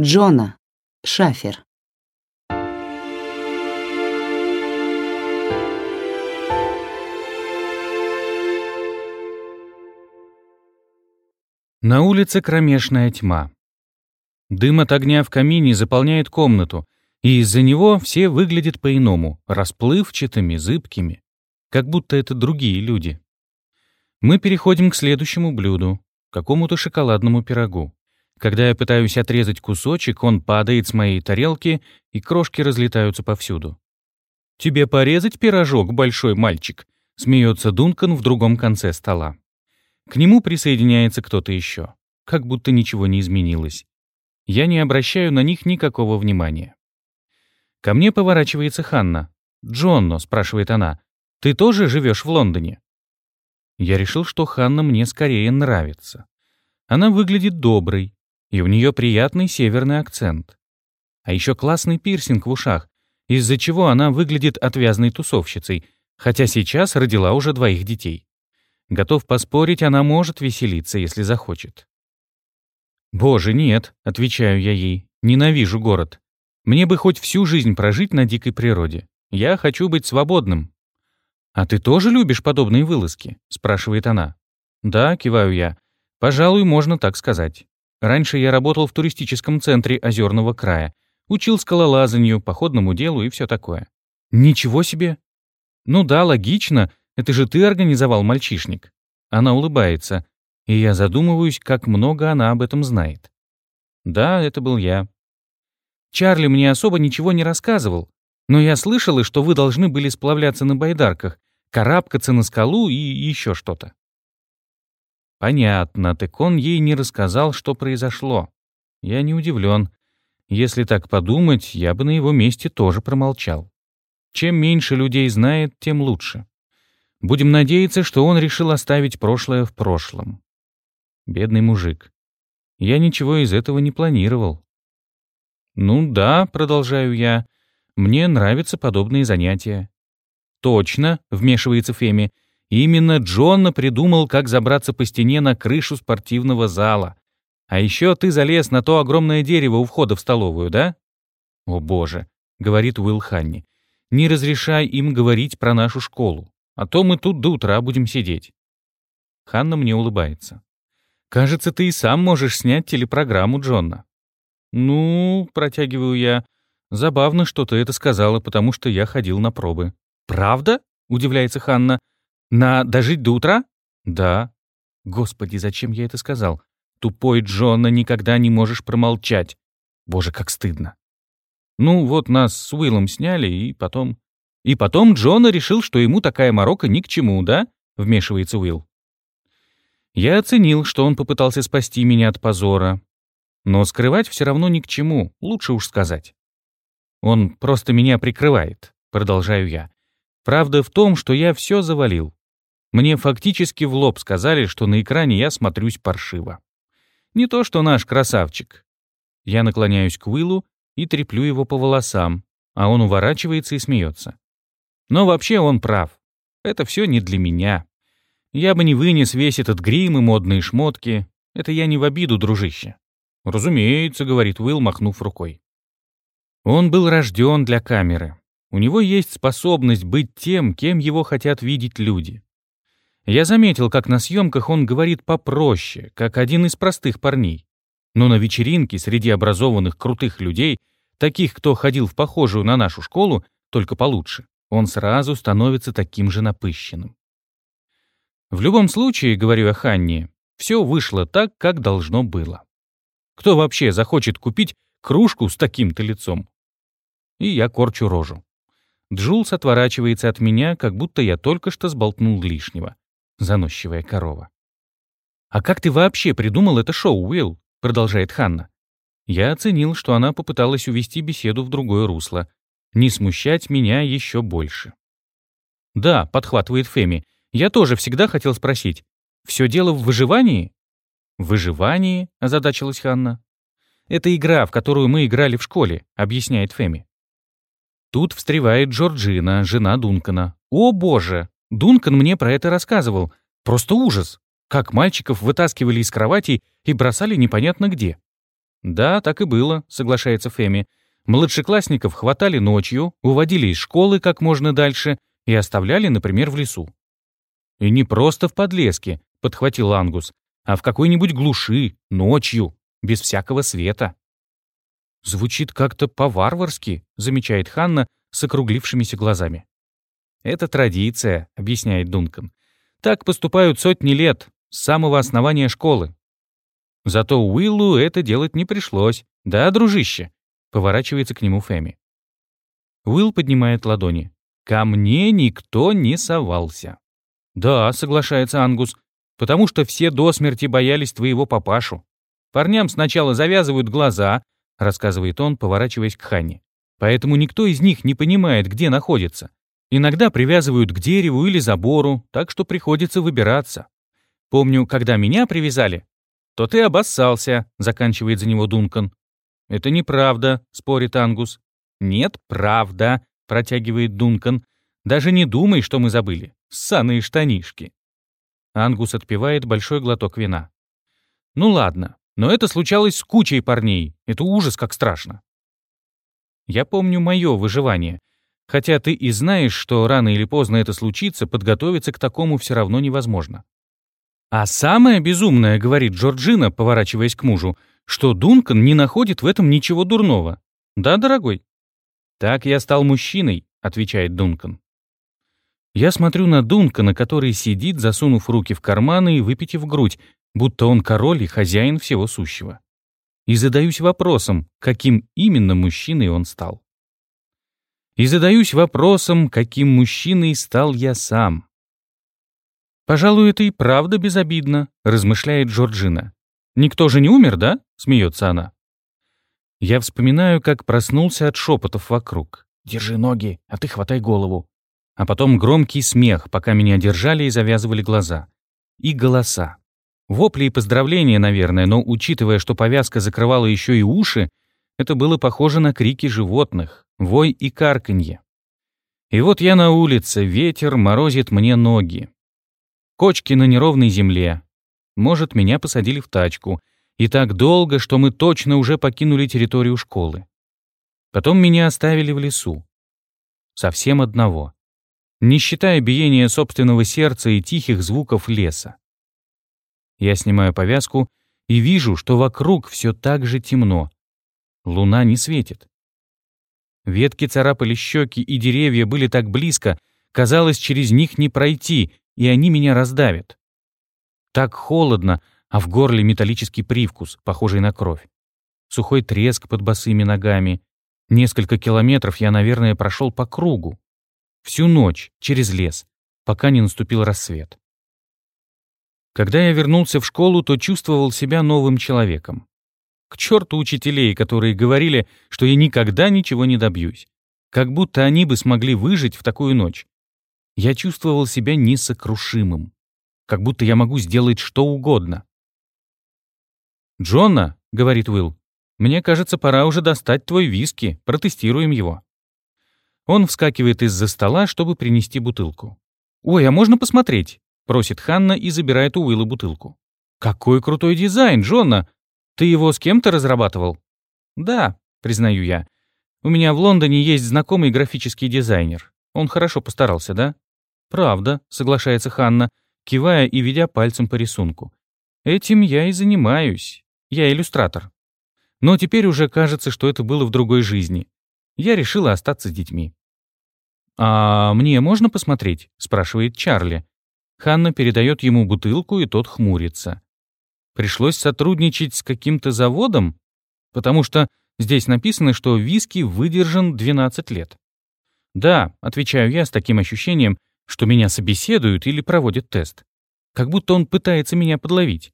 Джона. Шафер. На улице кромешная тьма. Дым от огня в камине заполняет комнату, и из-за него все выглядят по-иному, расплывчатыми, зыбкими, как будто это другие люди. Мы переходим к следующему блюду, какому-то шоколадному пирогу. Когда я пытаюсь отрезать кусочек, он падает с моей тарелки, и крошки разлетаются повсюду. «Тебе порезать пирожок, большой мальчик?» — смеется Дункан в другом конце стола. К нему присоединяется кто-то еще. Как будто ничего не изменилось. Я не обращаю на них никакого внимания. Ко мне поворачивается Ханна. «Джонно», — спрашивает она, — «ты тоже живешь в Лондоне?» Я решил, что Ханна мне скорее нравится. Она выглядит доброй, и у нее приятный северный акцент. А еще классный пирсинг в ушах, из-за чего она выглядит отвязной тусовщицей, хотя сейчас родила уже двоих детей. Готов поспорить, она может веселиться, если захочет. «Боже, нет», — отвечаю я ей, — «ненавижу город. Мне бы хоть всю жизнь прожить на дикой природе. Я хочу быть свободным». «А ты тоже любишь подобные вылазки?» — спрашивает она. «Да», — киваю я. «Пожалуй, можно так сказать. Раньше я работал в туристическом центре Озерного края. Учил скалолазанию, походному делу и все такое. Ничего себе! Ну да, логично, это же ты организовал мальчишник. Она улыбается, и я задумываюсь, как много она об этом знает. Да, это был я. Чарли мне особо ничего не рассказывал, но я слышала, что вы должны были сплавляться на байдарках, карабкаться на скалу и еще что-то. Понятно, так он ей не рассказал, что произошло. Я не удивлен. Если так подумать, я бы на его месте тоже промолчал. Чем меньше людей знает, тем лучше. Будем надеяться, что он решил оставить прошлое в прошлом. Бедный мужик. Я ничего из этого не планировал. «Ну да», — продолжаю я, — «мне нравятся подобные занятия». «Точно», — вмешивается Феми, — Именно Джонна придумал, как забраться по стене на крышу спортивного зала. А еще ты залез на то огромное дерево у входа в столовую, да? О боже, говорит Уилл Ханни. Не разрешай им говорить про нашу школу, а то мы тут до утра будем сидеть. Ханна мне улыбается. Кажется, ты и сам можешь снять телепрограмму Джонна. Ну, протягиваю я. Забавно, что ты это сказала, потому что я ходил на пробы. Правда? Удивляется Ханна. На дожить до утра? Да. Господи, зачем я это сказал? Тупой Джона, никогда не можешь промолчать. Боже, как стыдно. Ну, вот нас с Уиллом сняли, и потом... И потом Джона решил, что ему такая морока ни к чему, да? Вмешивается Уилл. Я оценил, что он попытался спасти меня от позора. Но скрывать все равно ни к чему, лучше уж сказать. Он просто меня прикрывает, продолжаю я. Правда в том, что я все завалил. Мне фактически в лоб сказали, что на экране я смотрюсь паршиво. Не то что наш красавчик. Я наклоняюсь к Уиллу и треплю его по волосам, а он уворачивается и смеется. Но вообще он прав. Это все не для меня. Я бы не вынес весь этот грим и модные шмотки. Это я не в обиду, дружище. «Разумеется», — говорит Уилл, махнув рукой. Он был рожден для камеры. У него есть способность быть тем, кем его хотят видеть люди. Я заметил, как на съемках он говорит попроще, как один из простых парней. Но на вечеринке среди образованных крутых людей, таких, кто ходил в похожую на нашу школу, только получше, он сразу становится таким же напыщенным. В любом случае, говорю я Ханне, все вышло так, как должно было. Кто вообще захочет купить кружку с таким-то лицом? И я корчу рожу. Джулс отворачивается от меня, как будто я только что сболтнул лишнего заносчивая корова. «А как ты вообще придумал это шоу, Уилл?» — продолжает Ханна. Я оценил, что она попыталась увести беседу в другое русло, не смущать меня еще больше. «Да», — подхватывает Феми, — «я тоже всегда хотел спросить, все дело в выживании?» «В выживании?» — озадачилась Ханна. «Это игра, в которую мы играли в школе», — объясняет Феми. Тут встревает Джорджина, жена Дункана. «О, боже! Дункан мне про это рассказывал. Просто ужас. Как мальчиков вытаскивали из кровати и бросали непонятно где. «Да, так и было», — соглашается Фэми. «Младшеклассников хватали ночью, уводили из школы как можно дальше и оставляли, например, в лесу». «И не просто в подлеске», — подхватил Ангус, «а в какой-нибудь глуши, ночью, без всякого света». «Звучит как-то по-варварски», — замечает Ханна с округлившимися глазами. «Это традиция», — объясняет Дункан. «Так поступают сотни лет, с самого основания школы. Зато Уиллу это делать не пришлось. Да, дружище?» — поворачивается к нему Фэми. Уилл поднимает ладони. «Ко мне никто не совался». «Да», — соглашается Ангус, «потому что все до смерти боялись твоего папашу. Парням сначала завязывают глаза, — рассказывает он, поворачиваясь к Ханне. «Поэтому никто из них не понимает, где находится. Иногда привязывают к дереву или забору, так что приходится выбираться. Помню, когда меня привязали, то ты обоссался», — заканчивает за него Дункан. «Это неправда», — спорит Ангус. «Нет, правда», — протягивает Дункан. «Даже не думай, что мы забыли. Ссаные штанишки». Ангус отпивает большой глоток вина. «Ну ладно, но это случалось с кучей парней. Это ужас, как страшно. Я помню мое выживание. Хотя ты и знаешь, что рано или поздно это случится, подготовиться к такому все равно невозможно. А самое безумное, говорит Джорджина, поворачиваясь к мужу, что Дункан не находит в этом ничего дурного. Да, дорогой? Так я стал мужчиной, отвечает Дункан. Я смотрю на Дункана, который сидит, засунув руки в карманы и выпитив грудь, будто он король и хозяин всего сущего. И задаюсь вопросом, каким именно мужчиной он стал. И задаюсь вопросом, каким мужчиной стал я сам. «Пожалуй, это и правда безобидно», — размышляет Джорджина. «Никто же не умер, да?» — смеется она. Я вспоминаю, как проснулся от шепотов вокруг. «Держи ноги, а ты хватай голову». А потом громкий смех, пока меня держали и завязывали глаза. И голоса. Вопли и поздравления, наверное, но учитывая, что повязка закрывала еще и уши, это было похоже на крики животных, вой и карканье. И вот я на улице, ветер морозит мне ноги. Кочки на неровной земле. Может, меня посадили в тачку. И так долго, что мы точно уже покинули территорию школы. Потом меня оставили в лесу. Совсем одного. Не считая биения собственного сердца и тихих звуков леса. Я снимаю повязку и вижу, что вокруг все так же темно. Луна не светит. Ветки царапали щеки, и деревья были так близко, казалось, через них не пройти, и они меня раздавят. Так холодно, а в горле металлический привкус, похожий на кровь. Сухой треск под босыми ногами. Несколько километров я, наверное, прошел по кругу. Всю ночь, через лес, пока не наступил рассвет. Когда я вернулся в школу, то чувствовал себя новым человеком. К черту учителей, которые говорили, что я никогда ничего не добьюсь. Как будто они бы смогли выжить в такую ночь. Я чувствовал себя несокрушимым. Как будто я могу сделать что угодно. «Джонна», — говорит Уилл, — «мне кажется, пора уже достать твой виски, протестируем его». Он вскакивает из-за стола, чтобы принести бутылку. «Ой, а можно посмотреть?» Просит Ханна и забирает у Уилла бутылку. «Какой крутой дизайн, Джонна! Ты его с кем-то разрабатывал?» «Да», — признаю я. «У меня в Лондоне есть знакомый графический дизайнер. Он хорошо постарался, да?» «Правда», — соглашается Ханна, кивая и ведя пальцем по рисунку. «Этим я и занимаюсь. Я иллюстратор. Но теперь уже кажется, что это было в другой жизни. Я решила остаться с детьми». «А мне можно посмотреть?» — спрашивает Чарли. Ханна передает ему бутылку, и тот хмурится. Пришлось сотрудничать с каким-то заводом? Потому что здесь написано, что виски выдержан 12 лет. Да, отвечаю я с таким ощущением, что меня собеседуют или проводят тест. Как будто он пытается меня подловить.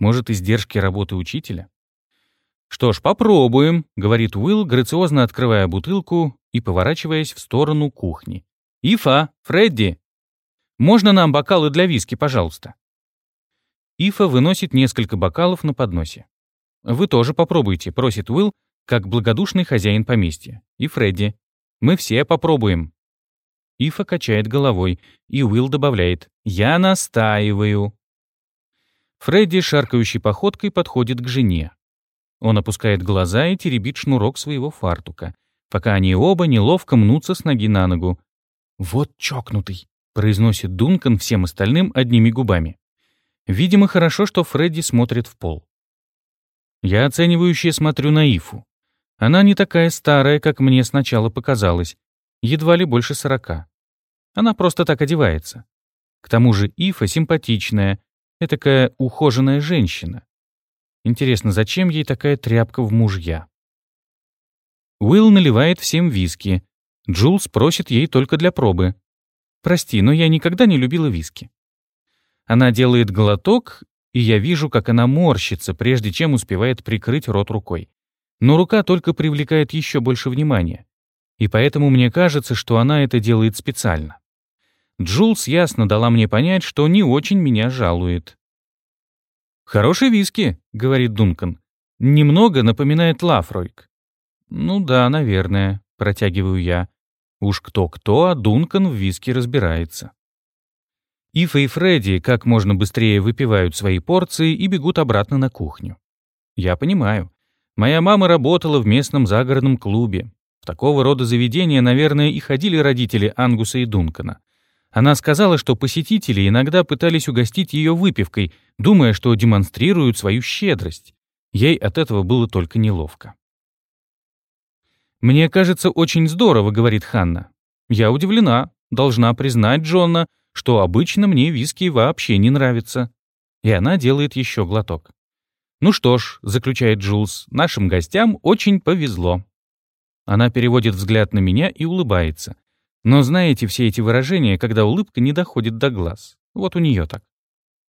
Может, издержки работы учителя? «Что ж, попробуем», — говорит Уилл, грациозно открывая бутылку и поворачиваясь в сторону кухни. «Ифа, Фредди, можно нам бокалы для виски, пожалуйста?» Ифа выносит несколько бокалов на подносе. «Вы тоже попробуйте», — просит Уилл, как благодушный хозяин поместья. И Фредди. «Мы все попробуем». Ифа качает головой, и Уилл добавляет «Я настаиваю». Фредди шаркающей походкой подходит к жене. Он опускает глаза и теребит шнурок своего фартука, пока они оба неловко мнутся с ноги на ногу. «Вот чокнутый», — произносит Дункан всем остальным одними губами. Видимо, хорошо, что Фредди смотрит в пол. Я оценивающе смотрю на Ифу. Она не такая старая, как мне сначала показалось, едва ли больше сорока. Она просто так одевается. К тому же Ифа симпатичная, этакая ухоженная женщина. Интересно, зачем ей такая тряпка в мужья? Уилл наливает всем виски. Джулс просит ей только для пробы. «Прости, но я никогда не любила виски». Она делает глоток, и я вижу, как она морщится, прежде чем успевает прикрыть рот рукой. Но рука только привлекает еще больше внимания. И поэтому мне кажется, что она это делает специально. Джулс ясно дала мне понять, что не очень меня жалует. «Хороший виски», — говорит Дункан. «Немного напоминает Лафройк». «Ну да, наверное», — протягиваю я. Уж кто-кто, а Дункан в виски разбирается. Ифа и Фредди как можно быстрее выпивают свои порции и бегут обратно на кухню. Я понимаю. Моя мама работала в местном загородном клубе. В такого рода заведения, наверное, и ходили родители Ангуса и Дункана. Она сказала, что посетители иногда пытались угостить ее выпивкой, думая, что демонстрируют свою щедрость. Ей от этого было только неловко. «Мне кажется, очень здорово», — говорит Ханна. «Я удивлена. Должна признать Джона, что обычно мне виски вообще не нравится». И она делает еще глоток. «Ну что ж», — заключает Джулс, — «нашим гостям очень повезло». Она переводит взгляд на меня и улыбается. Но знаете все эти выражения, когда улыбка не доходит до глаз? Вот у нее так.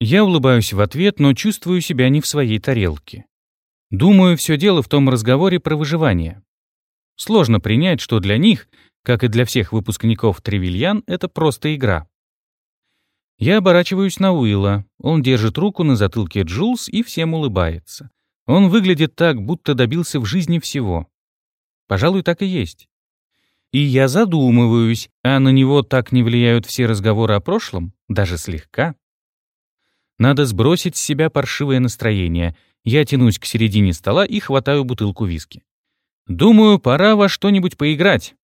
Я улыбаюсь в ответ, но чувствую себя не в своей тарелке. Думаю, все дело в том разговоре про выживание. Сложно принять, что для них, как и для всех выпускников Тревельян, это просто игра. Я оборачиваюсь на Уилла. Он держит руку на затылке Джулс и всем улыбается. Он выглядит так, будто добился в жизни всего. Пожалуй, так и есть. И я задумываюсь, а на него так не влияют все разговоры о прошлом, даже слегка. Надо сбросить с себя паршивое настроение. Я тянусь к середине стола и хватаю бутылку виски. Думаю, пора во что-нибудь поиграть.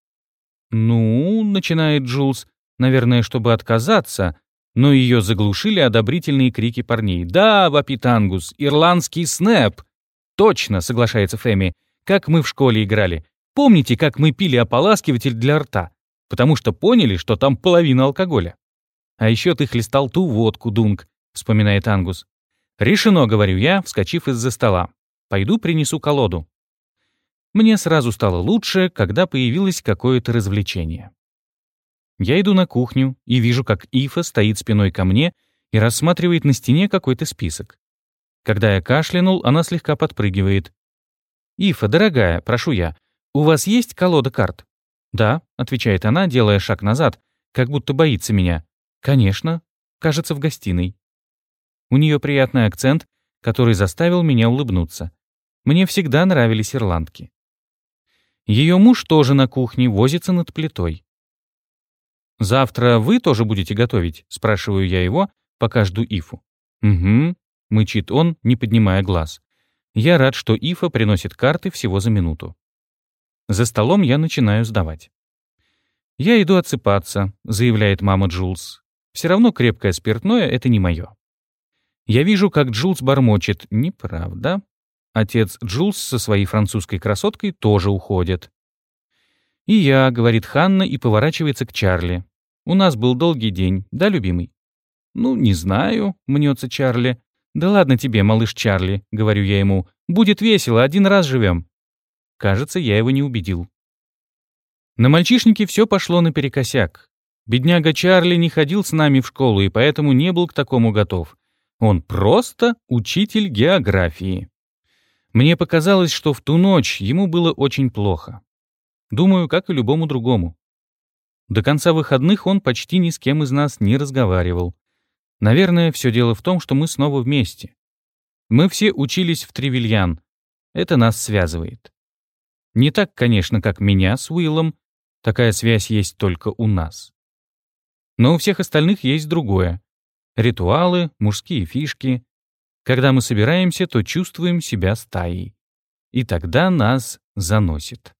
«Ну», — начинает Джулс, наверное, чтобы отказаться, но ее заглушили одобрительные крики парней. «Да, вопит Ангус, ирландский снэп!» «Точно», — соглашается Фэми, — «как мы в школе играли. Помните, как мы пили ополаскиватель для рта? Потому что поняли, что там половина алкоголя». «А еще ты хлестал ту водку, Дунк», — вспоминает Ангус. «Решено», — говорю я, вскочив из-за стола. «Пойду принесу колоду». Мне сразу стало лучше, когда появилось какое-то развлечение. Я иду на кухню и вижу, как Ифа стоит спиной ко мне и рассматривает на стене какой-то список. Когда я кашлянул, она слегка подпрыгивает. «Ифа, дорогая, прошу я, у вас есть колода карт?» «Да», — отвечает она, делая шаг назад, как будто боится меня. «Конечно. Кажется, в гостиной». У нее приятный акцент, который заставил меня улыбнуться. Мне всегда нравились ирландки. Ее муж тоже на кухне возится над плитой. «Завтра вы тоже будете готовить?» — спрашиваю я его, пока жду Ифу. «Угу», — мычит он, не поднимая глаз. Я рад, что Ифа приносит карты всего за минуту. За столом я начинаю сдавать. «Я иду отсыпаться», — заявляет мама Джулс. «Все равно крепкое спиртное — это не мое». Я вижу, как Джулс бормочет. «Неправда». Отец Джулс со своей французской красоткой тоже уходит. «И я», — говорит Ханна и поворачивается к Чарли. «У нас был долгий день, да, любимый?» «Ну, не знаю», — мнется Чарли. «Да ладно тебе, малыш Чарли», — говорю я ему. «Будет весело, один раз живем». Кажется, я его не убедил. На мальчишнике все пошло наперекосяк. Бедняга Чарли не ходил с нами в школу и поэтому не был к такому готов. Он просто учитель географии. Мне показалось, что в ту ночь ему было очень плохо. Думаю, как и любому другому. До конца выходных он почти ни с кем из нас не разговаривал. Наверное, все дело в том, что мы снова вместе. Мы все учились в Тревельян. Это нас связывает. Не так, конечно, как меня с Уиллом. Такая связь есть только у нас. Но у всех остальных есть другое. Ритуалы, мужские фишки. Когда мы собираемся, то чувствуем себя стаей. И тогда нас заносит.